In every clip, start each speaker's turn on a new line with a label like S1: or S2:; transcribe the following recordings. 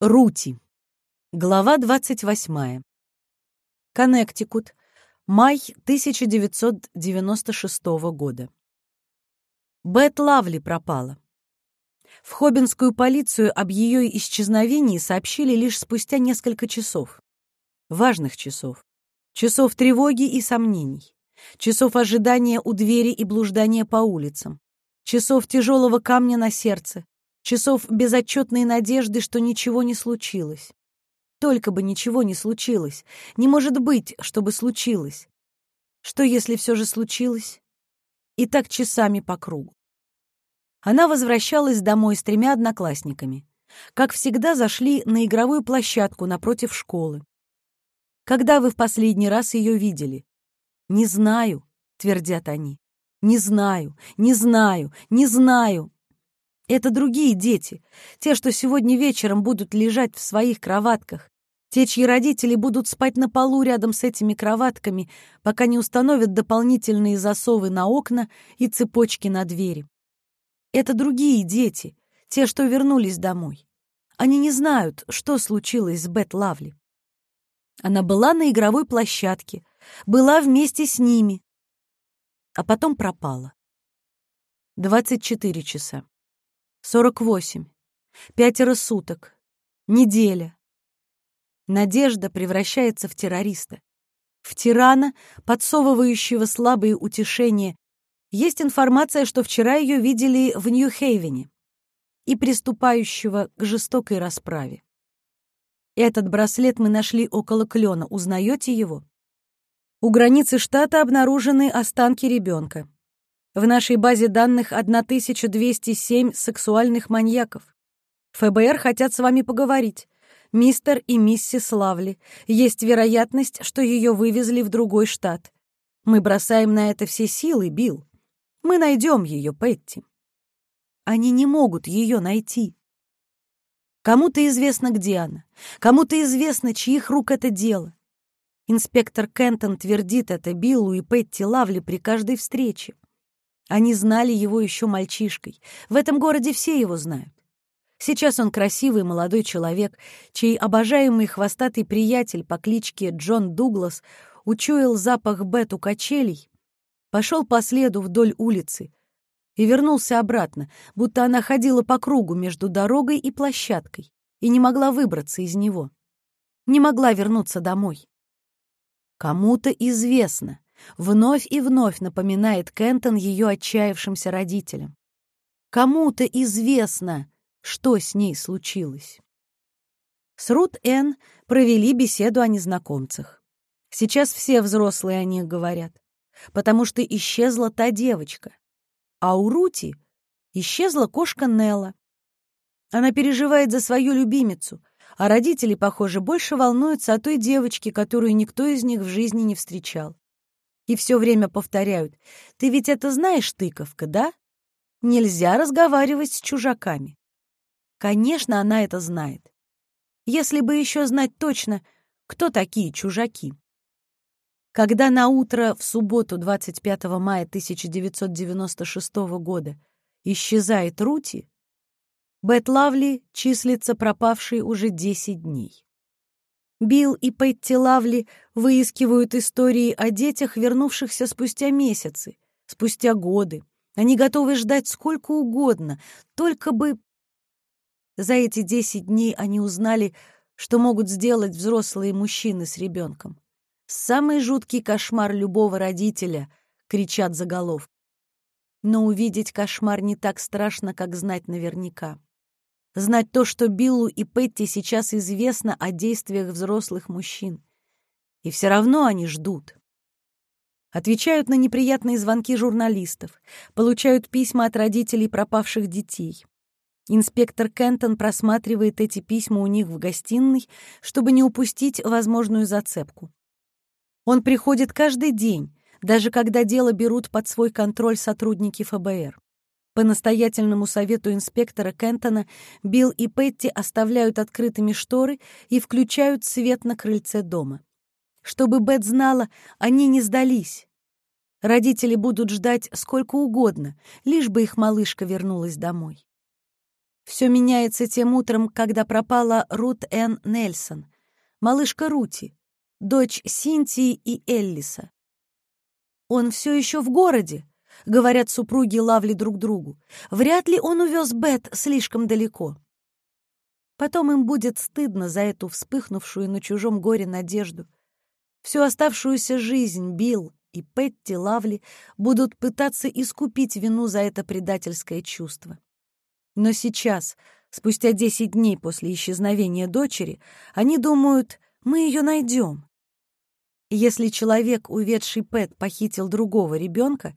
S1: Рути. Глава 28. Коннектикут. Май 1996 года. Бет Лавли пропала. В Хоббинскую полицию об ее исчезновении сообщили лишь спустя несколько часов. Важных часов. Часов тревоги и сомнений. Часов ожидания у двери и блуждания по улицам. Часов тяжелого камня на сердце, часов безотчетной надежды, что ничего не случилось. Только бы ничего не случилось. Не может быть, чтобы случилось. Что, если все же случилось? И так часами по кругу. Она возвращалась домой с тремя одноклассниками. Как всегда, зашли на игровую площадку напротив школы. Когда вы в последний раз ее видели? «Не знаю», — твердят они. «Не знаю, не знаю, не знаю». Это другие дети, те, что сегодня вечером будут лежать в своих кроватках, те, чьи родители будут спать на полу рядом с этими кроватками, пока не установят дополнительные засовы на окна и цепочки на двери. Это другие дети, те, что вернулись домой. Они не знают, что случилось с Бет Лавли. Она была на игровой площадке, была вместе с ними, а потом пропала. 24 часа. Сорок восемь. Пятеро суток. Неделя. Надежда превращается в террориста. В тирана, подсовывающего слабые утешения. Есть информация, что вчера ее видели в Нью-Хейвене и приступающего к жестокой расправе. Этот браслет мы нашли около клена. Узнаете его? У границы штата обнаружены останки ребенка. В нашей базе данных 1207 сексуальных маньяков. ФБР хотят с вами поговорить. Мистер и миссис Лавли. Есть вероятность, что ее вывезли в другой штат. Мы бросаем на это все силы, Билл. Мы найдем ее, Петти. Они не могут ее найти. Кому-то известно, где она. Кому-то известно, чьих рук это дело. Инспектор Кентон твердит это Биллу и Петти Лавли при каждой встрече. Они знали его еще мальчишкой. В этом городе все его знают. Сейчас он красивый молодой человек, чей обожаемый хвостатый приятель по кличке Джон Дуглас учуял запах Бет у качелей, пошел по следу вдоль улицы и вернулся обратно, будто она ходила по кругу между дорогой и площадкой и не могла выбраться из него. Не могла вернуться домой. Кому-то известно, Вновь и вновь напоминает Кентон ее отчаявшимся родителям. Кому-то известно, что с ней случилось. С Рут Н. провели беседу о незнакомцах. Сейчас все взрослые о них говорят, потому что исчезла та девочка. А у Рути исчезла кошка Нелла. Она переживает за свою любимицу, а родители, похоже, больше волнуются о той девочке, которую никто из них в жизни не встречал и все время повторяют «Ты ведь это знаешь, тыковка, да? Нельзя разговаривать с чужаками». Конечно, она это знает. Если бы еще знать точно, кто такие чужаки. Когда на утро в субботу 25 мая 1996 года исчезает Рути, Бет Лавли числится пропавшей уже 10 дней. Билл и Петти Лавли выискивают истории о детях, вернувшихся спустя месяцы, спустя годы. Они готовы ждать сколько угодно, только бы... За эти десять дней они узнали, что могут сделать взрослые мужчины с ребенком. Самый жуткий кошмар любого родителя, кричат заголовки. Но увидеть кошмар не так страшно, как знать наверняка знать то, что Биллу и Петти сейчас известно о действиях взрослых мужчин. И все равно они ждут. Отвечают на неприятные звонки журналистов, получают письма от родителей пропавших детей. Инспектор Кентон просматривает эти письма у них в гостиной, чтобы не упустить возможную зацепку. Он приходит каждый день, даже когда дело берут под свой контроль сотрудники ФБР. По настоятельному совету инспектора Кентона Билл и Петти оставляют открытыми шторы и включают свет на крыльце дома. Чтобы Бет знала, они не сдались. Родители будут ждать сколько угодно, лишь бы их малышка вернулась домой. Все меняется тем утром, когда пропала Рут Н. Нельсон, малышка Рути, дочь Синтии и Эллиса. «Он все еще в городе», — говорят супруги Лавли друг другу. «Вряд ли он увез Бет слишком далеко». Потом им будет стыдно за эту вспыхнувшую на чужом горе надежду. Всю оставшуюся жизнь Билл и Петти Лавли будут пытаться искупить вину за это предательское чувство. Но сейчас, спустя десять дней после исчезновения дочери, они думают, мы ее найдем. Если человек, уведший Пэт, похитил другого ребенка,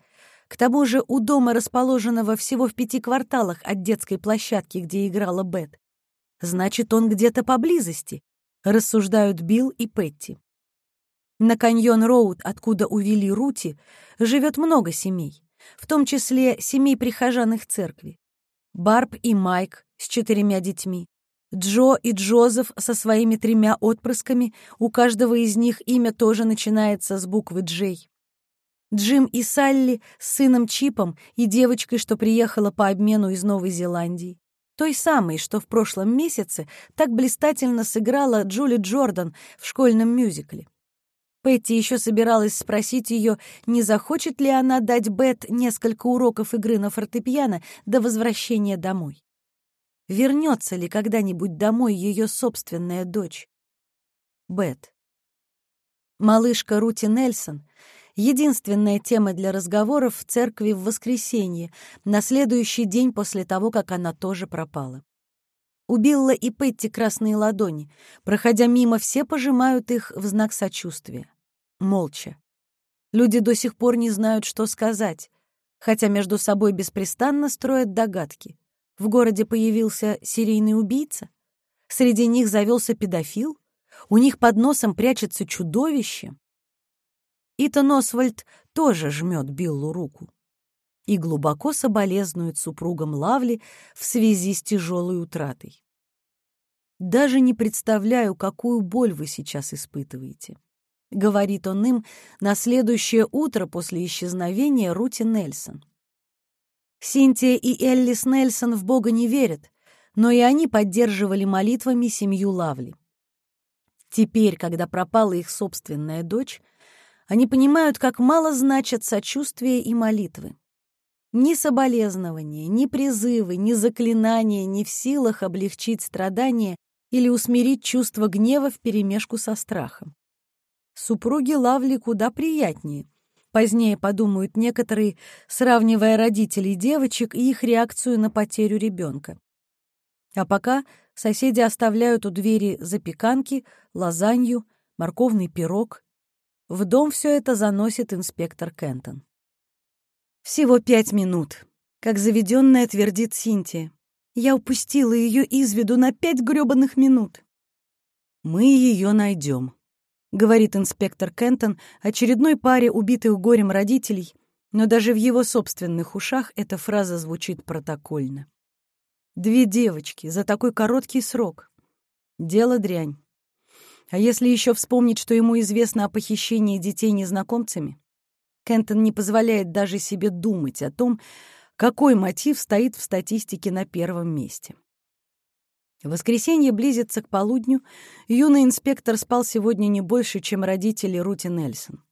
S1: к тому же у дома, расположенного всего в пяти кварталах от детской площадки, где играла Бет, значит, он где-то поблизости, рассуждают Билл и Петти. На Каньон-Роуд, откуда увели Рути, живет много семей, в том числе семей прихожан их церкви. Барб и Майк с четырьмя детьми, Джо и Джозеф со своими тремя отпрысками, у каждого из них имя тоже начинается с буквы «Джей». Джим и Салли с сыном Чипом и девочкой, что приехала по обмену из Новой Зеландии. Той самой, что в прошлом месяце так блистательно сыграла Джули Джордан в школьном мюзикле. Пэтти еще собиралась спросить ее, не захочет ли она дать Бет несколько уроков игры на фортепиано до возвращения домой вернется ли когда-нибудь домой ее собственная дочь. Бет. Малышка Рути Нельсон — единственная тема для разговоров в церкви в воскресенье, на следующий день после того, как она тоже пропала. У Билла и Петти красные ладони. Проходя мимо, все пожимают их в знак сочувствия. Молча. Люди до сих пор не знают, что сказать, хотя между собой беспрестанно строят догадки. В городе появился серийный убийца? Среди них завелся педофил? У них под носом прячется чудовище? Итан Освальд тоже жмет Биллу руку и глубоко соболезнует супругам Лавли в связи с тяжелой утратой. «Даже не представляю, какую боль вы сейчас испытываете», — говорит он им на следующее утро после исчезновения Рути Нельсон. Синтия и Эллис Нельсон в Бога не верят, но и они поддерживали молитвами семью Лавли. Теперь, когда пропала их собственная дочь, они понимают, как мало значат сочувствие и молитвы. Ни соболезнования, ни призывы, ни заклинания не в силах облегчить страдания или усмирить чувство гнева вперемешку со страхом. Супруги Лавли куда приятнее, Позднее подумают некоторые, сравнивая родителей девочек и их реакцию на потерю ребенка. А пока соседи оставляют у двери запеканки, лазанью, морковный пирог. В дом все это заносит инспектор Кентон. Всего пять минут, как заведенная твердит Синтия. Я упустила ее из виду на пять грёбаных минут. Мы ее найдем, — говорит инспектор Кентон очередной паре убитых горем родителей, но даже в его собственных ушах эта фраза звучит протокольно. Две девочки за такой короткий срок. Дело дрянь. А если еще вспомнить, что ему известно о похищении детей незнакомцами? Кентон не позволяет даже себе думать о том, какой мотив стоит в статистике на первом месте. Воскресенье близится к полудню. Юный инспектор спал сегодня не больше, чем родители Рути Нельсон.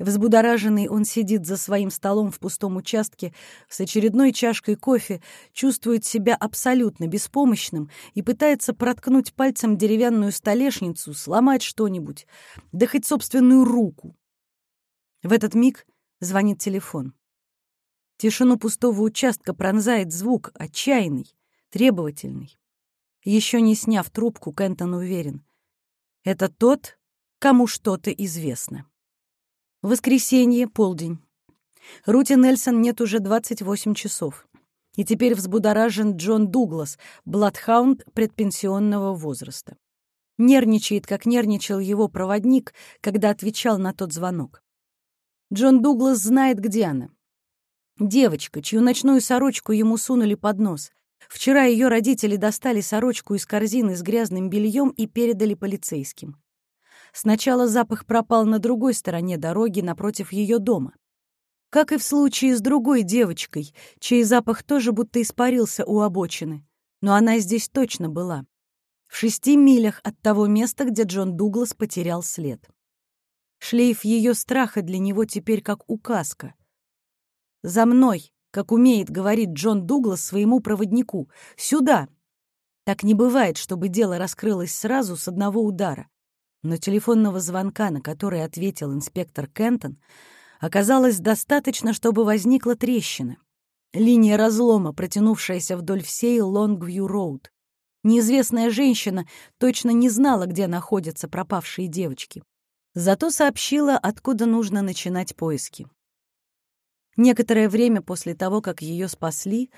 S1: Взбудораженный он сидит за своим столом в пустом участке с очередной чашкой кофе, чувствует себя абсолютно беспомощным и пытается проткнуть пальцем деревянную столешницу, сломать что-нибудь, да хоть собственную руку. В этот миг звонит телефон. Тишину пустого участка пронзает звук, отчаянный, требовательный. Еще не сняв трубку, Кентон уверен. Это тот, кому что-то известно. Воскресенье, полдень. Рути Нельсон нет уже 28 часов. И теперь взбудоражен Джон Дуглас, бладхаунд предпенсионного возраста. Нервничает, как нервничал его проводник, когда отвечал на тот звонок. Джон Дуглас знает, где она. Девочка, чью ночную сорочку ему сунули под нос. Вчера ее родители достали сорочку из корзины с грязным бельем и передали полицейским. Сначала запах пропал на другой стороне дороги напротив ее дома. Как и в случае с другой девочкой, чей запах тоже будто испарился у обочины. Но она здесь точно была. В шести милях от того места, где Джон Дуглас потерял след. Шлейф ее страха для него теперь как указка. «За мной!» как умеет говорить Джон Дуглас своему проводнику. «Сюда!» Так не бывает, чтобы дело раскрылось сразу с одного удара. Но телефонного звонка, на который ответил инспектор Кентон, оказалось достаточно, чтобы возникла трещина. Линия разлома, протянувшаяся вдоль всей Лонгвью-Роуд. Неизвестная женщина точно не знала, где находятся пропавшие девочки. Зато сообщила, откуда нужно начинать поиски. Некоторое время после того, как ее спасли,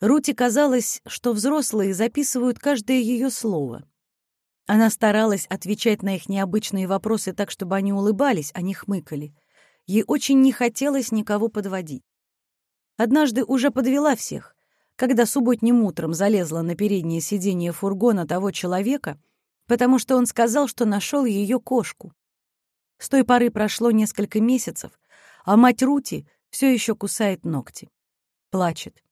S1: Рути казалось, что взрослые записывают каждое ее слово. Она старалась отвечать на их необычные вопросы так, чтобы они улыбались, а не хмыкали. Ей очень не хотелось никого подводить. Однажды уже подвела всех, когда субботним утром залезла на переднее сиденье фургона того человека, потому что он сказал, что нашел ее кошку. С той поры прошло несколько месяцев, а мать Рути все еще кусает ногти. Плачет.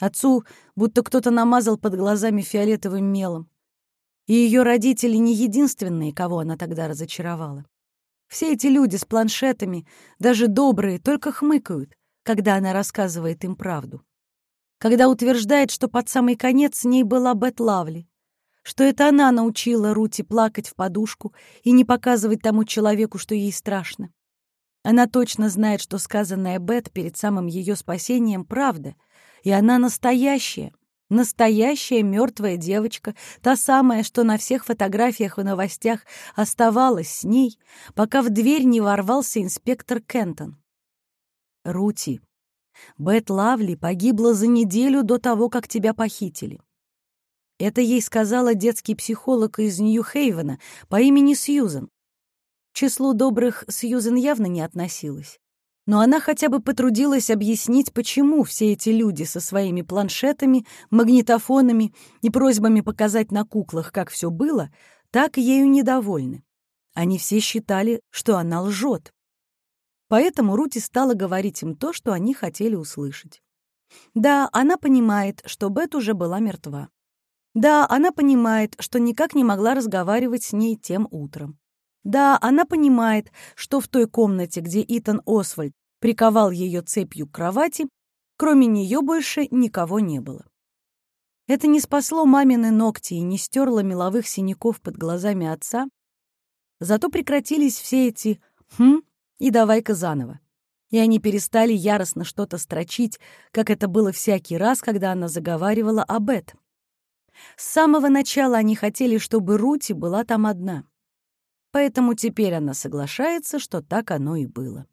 S1: Отцу будто кто-то намазал под глазами фиолетовым мелом. И ее родители не единственные, кого она тогда разочаровала. Все эти люди с планшетами, даже добрые, только хмыкают, когда она рассказывает им правду. Когда утверждает, что под самый конец с ней была Бет Лавли, что это она научила Рути плакать в подушку и не показывать тому человеку, что ей страшно. Она точно знает, что сказанное Бет перед самым ее спасением — правда, и она настоящая, настоящая мертвая девочка, та самая, что на всех фотографиях и новостях оставалась с ней, пока в дверь не ворвался инспектор Кентон. Рути, Бет Лавли погибла за неделю до того, как тебя похитили. Это ей сказала детский психолог из Нью-Хейвена по имени Сьюзен числу добрых Сьюзен явно не относилась. Но она хотя бы потрудилась объяснить, почему все эти люди со своими планшетами, магнитофонами и просьбами показать на куклах, как все было, так ею недовольны. Они все считали, что она лжет. Поэтому Рути стала говорить им то, что они хотели услышать. Да, она понимает, что Бет уже была мертва. Да, она понимает, что никак не могла разговаривать с ней тем утром. Да, она понимает, что в той комнате, где Итан Освальд приковал ее цепью к кровати, кроме нее больше никого не было. Это не спасло мамины ногти и не стерло меловых синяков под глазами отца, зато прекратились все эти «хм» и «давай-ка заново». И они перестали яростно что-то строчить, как это было всякий раз, когда она заговаривала об этом. С самого начала они хотели, чтобы Рути была там одна поэтому теперь она соглашается, что так оно и было.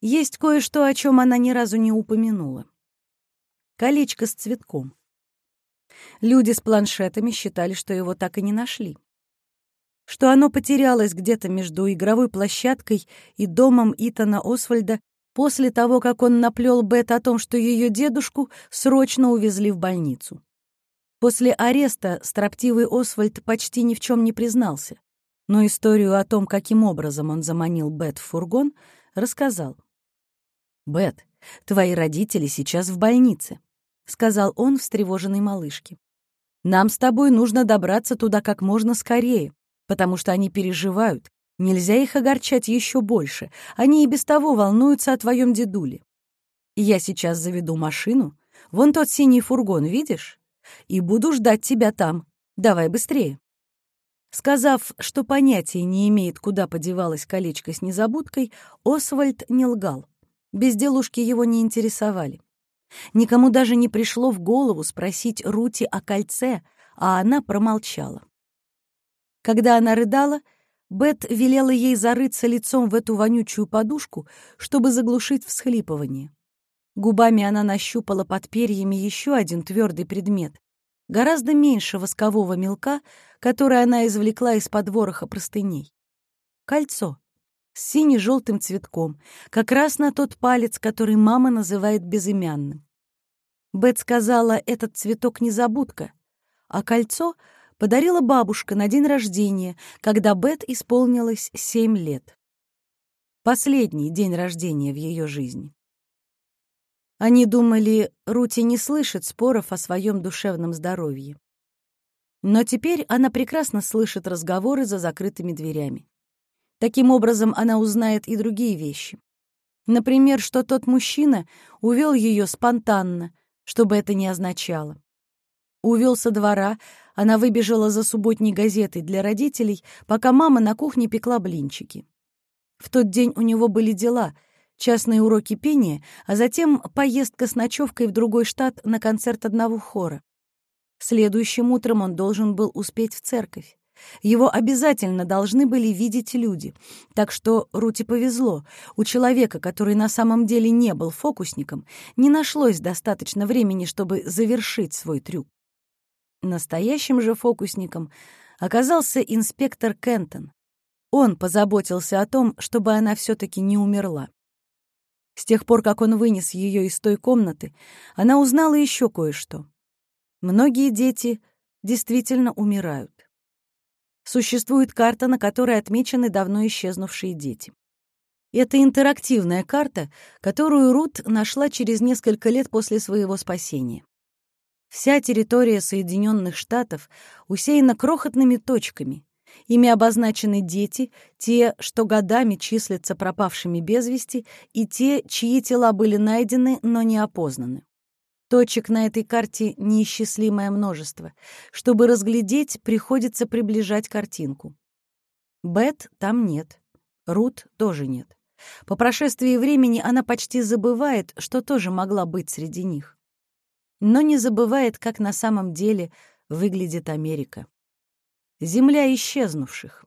S1: Есть кое-что, о чем она ни разу не упомянула. Колечко с цветком. Люди с планшетами считали, что его так и не нашли. Что оно потерялось где-то между игровой площадкой и домом Итана Освальда после того, как он наплел Бет о том, что ее дедушку срочно увезли в больницу. После ареста строптивый Освальд почти ни в чем не признался, но историю о том, каким образом он заманил Бет в фургон, рассказал. «Бет, твои родители сейчас в больнице», — сказал он встревоженной малышке. «Нам с тобой нужно добраться туда как можно скорее, потому что они переживают. Нельзя их огорчать еще больше. Они и без того волнуются о твоем дедуле. Я сейчас заведу машину. Вон тот синий фургон, видишь? И буду ждать тебя там. Давай быстрее». Сказав, что понятия не имеет, куда подевалось колечко с незабудкой, Освальд не лгал. Безделушки его не интересовали. Никому даже не пришло в голову спросить Рути о кольце, а она промолчала. Когда она рыдала, Бет велела ей зарыться лицом в эту вонючую подушку, чтобы заглушить всхлипывание. Губами она нащупала под перьями еще один твердый предмет, гораздо меньше воскового мелка, который она извлекла из-под вороха простыней. Кольцо с сине-желтым цветком, как раз на тот палец, который мама называет безымянным. Бет сказала, этот цветок незабудка, а кольцо подарила бабушка на день рождения, когда Бет исполнилось семь лет. Последний день рождения в ее жизни. Они думали, Рути не слышит споров о своем душевном здоровье. Но теперь она прекрасно слышит разговоры за закрытыми дверями. Таким образом, она узнает и другие вещи. Например, что тот мужчина увел ее спонтанно, что бы это ни означало. Увел со двора, она выбежала за субботней газетой для родителей, пока мама на кухне пекла блинчики. В тот день у него были дела — частные уроки пения, а затем поездка с ночевкой в другой штат на концерт одного хора. Следующим утром он должен был успеть в церковь. Его обязательно должны были видеть люди. Так что Рути повезло. У человека, который на самом деле не был фокусником, не нашлось достаточно времени, чтобы завершить свой трюк. Настоящим же фокусником оказался инспектор Кентон. Он позаботился о том, чтобы она все-таки не умерла. С тех пор, как он вынес ее из той комнаты, она узнала еще кое-что. Многие дети действительно умирают. Существует карта, на которой отмечены давно исчезнувшие дети. Это интерактивная карта, которую Рут нашла через несколько лет после своего спасения. Вся территория Соединенных Штатов усеяна крохотными точками, Ими обозначены дети, те, что годами числятся пропавшими без вести, и те, чьи тела были найдены, но не опознаны. Точек на этой карте неисчислимое множество. Чтобы разглядеть, приходится приближать картинку. Бет там нет. Рут тоже нет. По прошествии времени она почти забывает, что тоже могла быть среди них. Но не забывает, как на самом деле выглядит Америка. Земля исчезнувших.